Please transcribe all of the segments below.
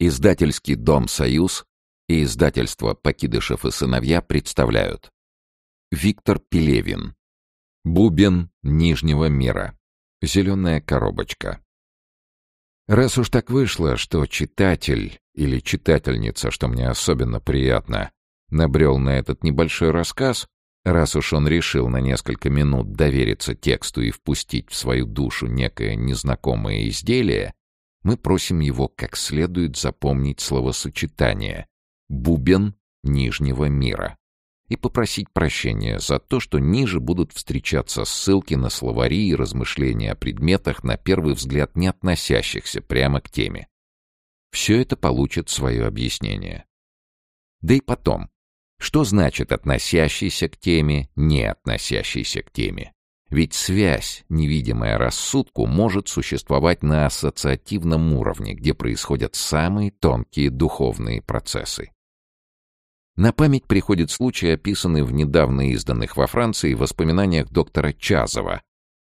Издательский дом «Союз» и издательство «Покидышев и сыновья» представляют. Виктор Пелевин. Бубен Нижнего мира. Зеленая коробочка Раз уж так вышло, что читатель или читательница, что мне особенно приятно, набрел на этот небольшой рассказ, раз уж он решил на несколько минут довериться тексту и впустить в свою душу некое незнакомое изделие, мы просим его как следует запомнить словосочетание «бубен Нижнего мира» и попросить прощения за то, что ниже будут встречаться ссылки на словари и размышления о предметах, на первый взгляд не относящихся прямо к теме. Все это получит свое объяснение. Да и потом, что значит относящийся к теме, не относящийся к теме? Ведь связь, невидимая рассудку, может существовать на ассоциативном уровне, где происходят самые тонкие духовные процессы. На память приходит случай, описанный в недавно изданных во Франции воспоминаниях доктора Чазова.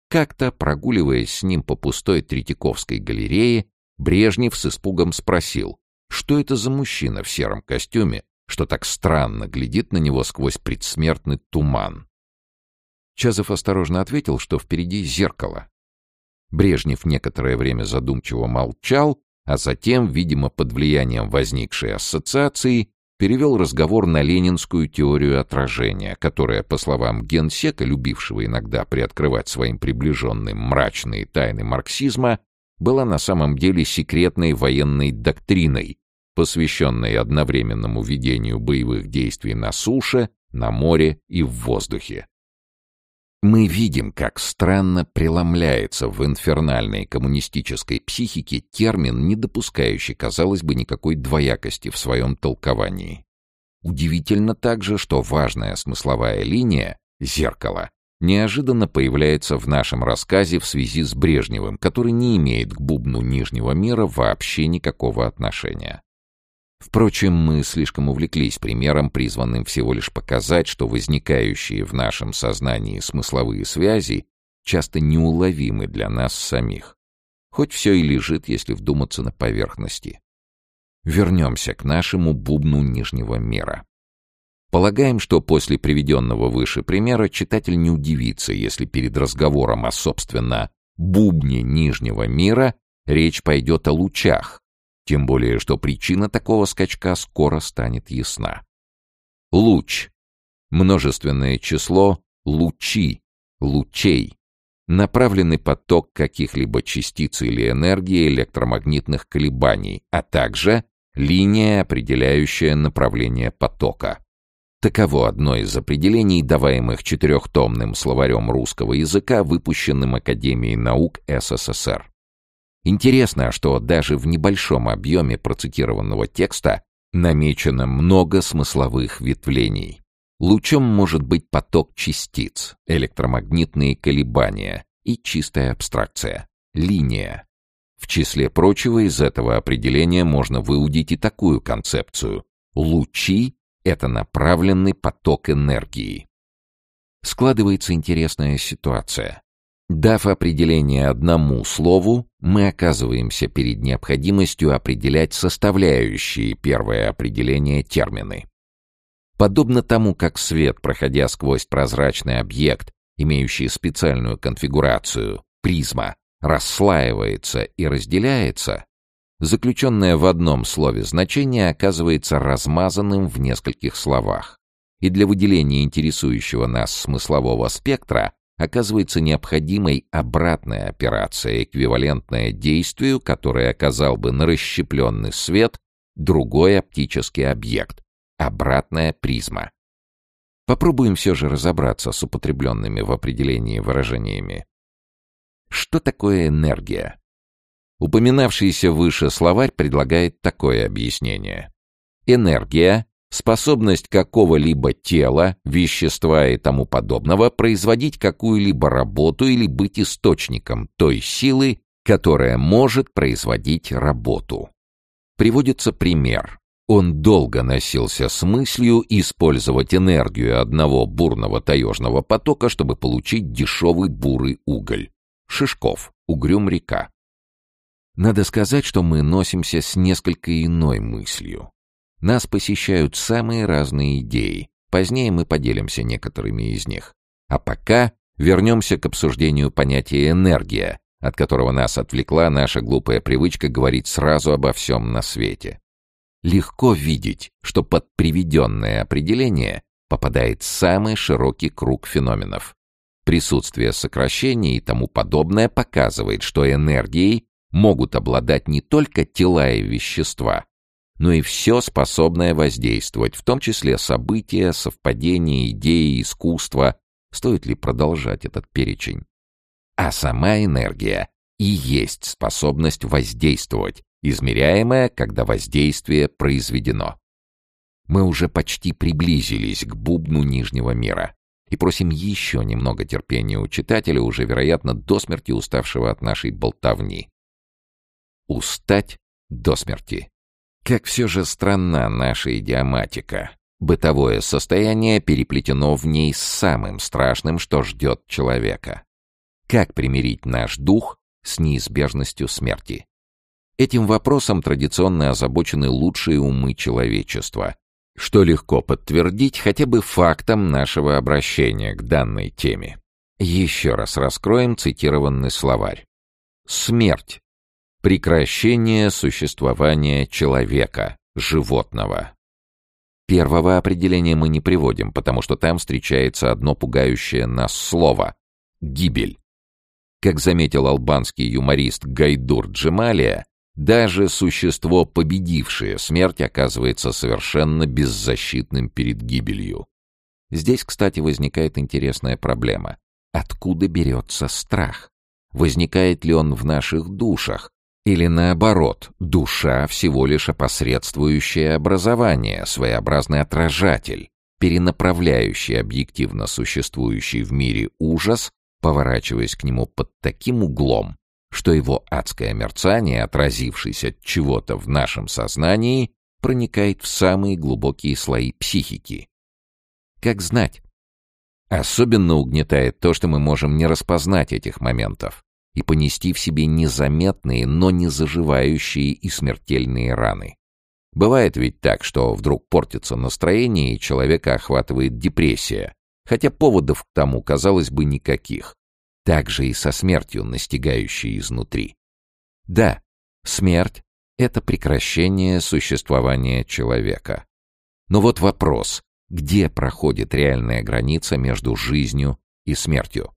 Как-то, прогуливаясь с ним по пустой Третьяковской галерее, Брежнев с испугом спросил, что это за мужчина в сером костюме, что так странно глядит на него сквозь предсмертный туман. Чазов осторожно ответил, что впереди зеркало. Брежнев некоторое время задумчиво молчал, а затем, видимо, под влиянием возникшей ассоциации, перевел разговор на ленинскую теорию отражения, которая, по словам генсека, любившего иногда приоткрывать своим приближенным мрачные тайны марксизма, была на самом деле секретной военной доктриной, посвященной одновременному ведению боевых действий на суше, на море и в воздухе. Мы видим, как странно преломляется в инфернальной коммунистической психике термин, не допускающий, казалось бы, никакой двоякости в своем толковании. Удивительно также, что важная смысловая линия — зеркало — неожиданно появляется в нашем рассказе в связи с Брежневым, который не имеет к бубну Нижнего мира вообще никакого отношения. Впрочем, мы слишком увлеклись примером, призванным всего лишь показать, что возникающие в нашем сознании смысловые связи часто неуловимы для нас самих. Хоть все и лежит, если вдуматься на поверхности. Вернемся к нашему бубну Нижнего мира. Полагаем, что после приведенного выше примера читатель не удивится, если перед разговором о, собственно, бубне Нижнего мира речь пойдет о лучах, тем более, что причина такого скачка скоро станет ясна. Луч. Множественное число лучи, лучей. Направленный поток каких-либо частиц или энергии электромагнитных колебаний, а также линия, определяющая направление потока. Таково одно из определений, даваемых четырехтомным словарем русского языка, выпущенным Академией наук СССР. Интересно, что даже в небольшом объеме процитированного текста намечено много смысловых ветвлений. Лучом может быть поток частиц, электромагнитные колебания и чистая абстракция — линия. В числе прочего из этого определения можно выудить и такую концепцию. Лучи — это направленный поток энергии. Складывается интересная ситуация. Дав определение одному слову, мы оказываемся перед необходимостью определять составляющие первое определение термины. Подобно тому, как свет, проходя сквозь прозрачный объект, имеющий специальную конфигурацию, призма, расслаивается и разделяется, заключенное в одном слове значение оказывается размазанным в нескольких словах. И для выделения интересующего нас смыслового спектра оказывается необходимой обратная операция, эквивалентная действию, которое оказал бы на расщепленный свет другой оптический объект — обратная призма. Попробуем все же разобраться с употребленными в определении выражениями. Что такое энергия? Упоминавшийся выше словарь предлагает такое объяснение. Энергия способность какого-либо тела, вещества и тому подобного производить какую-либо работу или быть источником той силы, которая может производить работу. Приводится пример. Он долго носился с мыслью использовать энергию одного бурного таежного потока, чтобы получить дешевый бурый уголь. Шишков, Угрюм река. Надо сказать, что мы носимся с несколько иной мыслью. Нас посещают самые разные идеи. Позднее мы поделимся некоторыми из них. А пока вернемся к обсуждению понятия «энергия», от которого нас отвлекла наша глупая привычка говорить сразу обо всем на свете. Легко видеть, что под приведенное определение попадает самый широкий круг феноменов. Присутствие сокращений и тому подобное показывает, что энергией могут обладать не только тела и вещества, но и все способное воздействовать, в том числе события, совпадения, идеи, искусство. Стоит ли продолжать этот перечень? А сама энергия и есть способность воздействовать, измеряемая, когда воздействие произведено. Мы уже почти приблизились к бубну Нижнего мира и просим еще немного терпения у читателя, уже, вероятно, до смерти уставшего от нашей болтовни. Устать до смерти. Как все же странна наша идиоматика. Бытовое состояние переплетено в ней с самым страшным, что ждет человека. Как примирить наш дух с неизбежностью смерти? Этим вопросом традиционно озабочены лучшие умы человечества, что легко подтвердить хотя бы фактом нашего обращения к данной теме. Еще раз раскроем цитированный словарь. Смерть Прекращение существования человека, животного. Первого определения мы не приводим, потому что там встречается одно пугающее нас слово — гибель. Как заметил албанский юморист Гайдур Джемалия, даже существо, победившее смерть, оказывается совершенно беззащитным перед гибелью. Здесь, кстати, возникает интересная проблема. Откуда берется страх? Возникает ли он в наших душах? Или наоборот, душа всего лишь опосредствующее образование, своеобразный отражатель, перенаправляющий объективно существующий в мире ужас, поворачиваясь к нему под таким углом, что его адское мерцание, отразившись от чего-то в нашем сознании, проникает в самые глубокие слои психики. Как знать? Особенно угнетает то, что мы можем не распознать этих моментов и понести в себе незаметные, но не заживающие и смертельные раны. Бывает ведь так, что вдруг портится настроение, и человека охватывает депрессия, хотя поводов к тому, казалось бы, никаких. Так же и со смертью, настигающей изнутри. Да, смерть — это прекращение существования человека. Но вот вопрос, где проходит реальная граница между жизнью и смертью?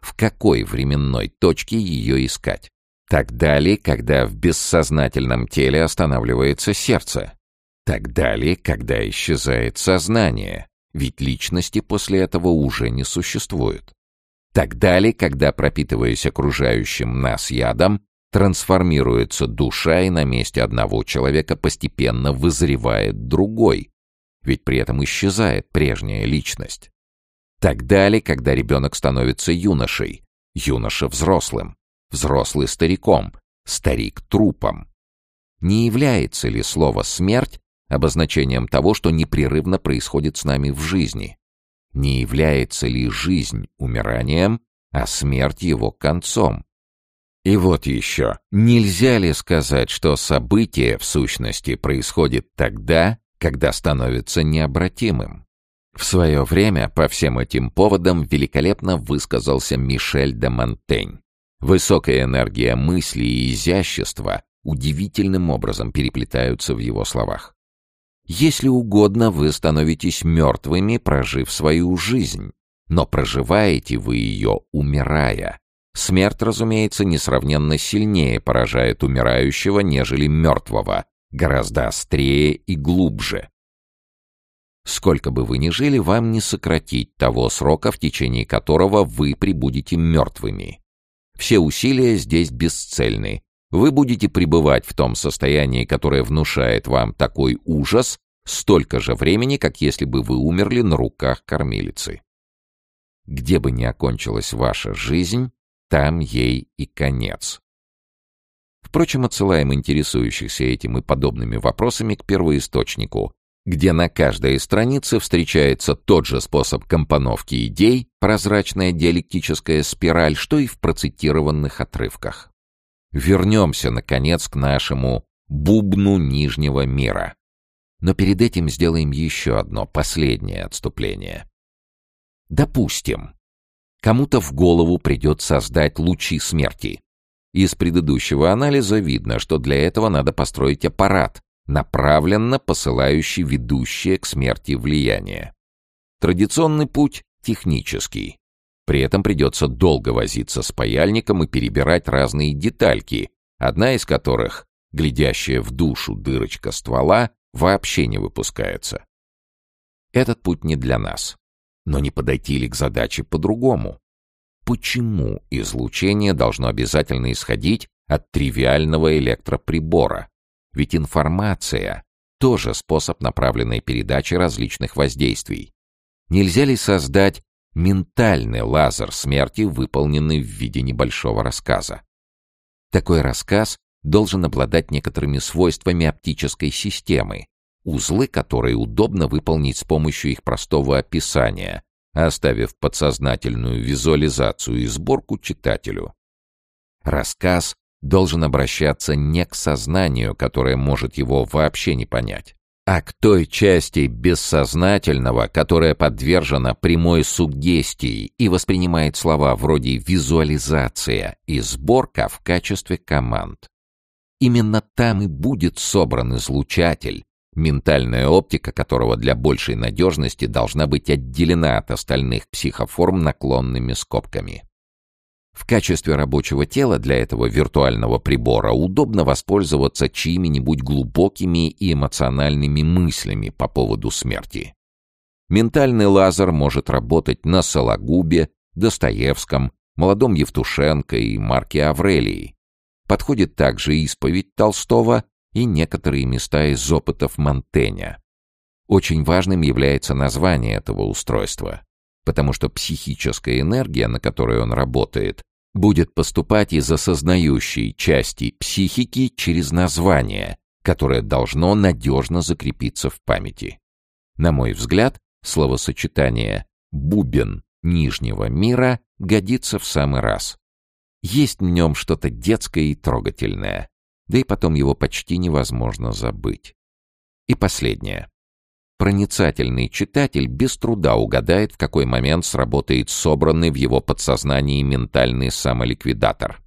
В какой временной точке ее искать. Тогда ли, когда в бессознательном теле останавливается сердце? Тогда ли, когда исчезает сознание, ведь личности после этого уже не существует? Тогда ли, когда, пропитываясь окружающим нас ядом, трансформируется душа и на месте одного человека постепенно вызревает другой, ведь при этом исчезает прежняя личность? Тогда ли, когда ребенок становится юношей, юноша взрослым, взрослый стариком, старик трупом? Не является ли слово «смерть» обозначением того, что непрерывно происходит с нами в жизни? Не является ли жизнь умиранием, а смерть его концом? И вот еще, нельзя ли сказать, что событие в сущности происходит тогда, когда становится необратимым? В свое время по всем этим поводам великолепно высказался Мишель де Монтень. Высокая энергия мысли и изящества удивительным образом переплетаются в его словах. Если угодно, вы становитесь мертвыми, прожив свою жизнь, но проживаете вы ее, умирая. Смерть, разумеется, несравненно сильнее поражает умирающего, нежели мертвого, гораздо острее и глубже. Сколько бы вы ни жили, вам не сократить того срока, в течение которого вы прибудете мертвыми. Все усилия здесь бесцельны. Вы будете пребывать в том состоянии, которое внушает вам такой ужас, столько же времени, как если бы вы умерли на руках кормилицы. Где бы ни окончилась ваша жизнь, там ей и конец. Впрочем, отсылаем интересующихся этим и подобными вопросами к первоисточнику, где на каждой странице встречается тот же способ компоновки идей, прозрачная диалектическая спираль, что и в процитированных отрывках. вернемся, наконец, к нашему бубну Нижнего мира. Но перед этим сделаем еще одно, последнее отступление. Допустим, кому-то в голову придет создать лучи смерти. Из предыдущего анализа видно, что для этого надо построить аппарат, направленно посылающий ведущее к смерти влияние. Традиционный путь — технический. При этом придется долго возиться с паяльником и перебирать разные детальки, одна из которых, глядящая в душу дырочка ствола, вообще не выпускается. Этот путь не для нас. Но не подойти ли к задаче по-другому? Почему излучение должно обязательно исходить от тривиального электроприбора? Ведь информация — тоже способ направленной передачи различных воздействий. Нельзя ли создать ментальный лазер смерти, выполненный в виде небольшого рассказа? Такой рассказ должен обладать некоторыми свойствами оптической системы, узлы которые удобно выполнить с помощью их простого описания, оставив подсознательную визуализацию и сборку читателю. Рассказ должен обращаться не к сознанию, которое может его вообще не понять, а к той части бессознательного, которая подвержена прямой суггестии и воспринимает слова вроде «визуализация» и «сборка» в качестве команд. Именно там и будет собран излучатель, ментальная оптика которого для большей надежности должна быть отделена от остальных психоформ наклонными скобками. В качестве рабочего тела для этого виртуального прибора удобно воспользоваться чьими-нибудь глубокими и эмоциональными мыслями по поводу смерти. Ментальный лазер может работать на Сологубе, Достоевском, молодом Евтушенко и Марке Аврелии, Подходит также исповедь Толстого и некоторые места из опытов Монтэня. Очень важным является название этого устройства, потому что психическая энергия, на которой он работает, будет поступать из осознающей части психики через название, которое должно надежно закрепиться в памяти. На мой взгляд, словосочетание «бубен нижнего мира» годится в самый раз. Есть в нем что-то детское и трогательное, да и потом его почти невозможно забыть. И последнее. Проницательный читатель без труда угадает, в какой момент сработает собранный в его подсознании ментальный самоликвидатор.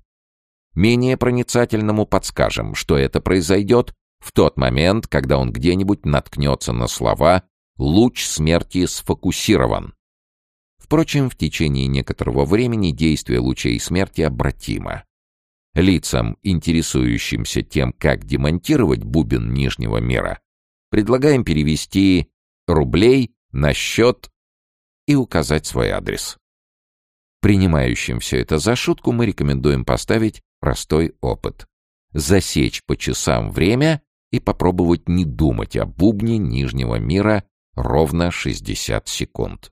Менее проницательному подскажем, что это произойдет в тот момент, когда он где-нибудь наткнется на слова «луч смерти сфокусирован», Впрочем, в течение некоторого времени действие лучей смерти обратимо. Лицам, интересующимся тем, как демонтировать бубен нижнего мира, предлагаем перевести рублей на счет и указать свой адрес. Принимающим все это за шутку мы рекомендуем поставить простой опыт. Засечь по часам время и попробовать не думать о бубне нижнего мира ровно 60 секунд.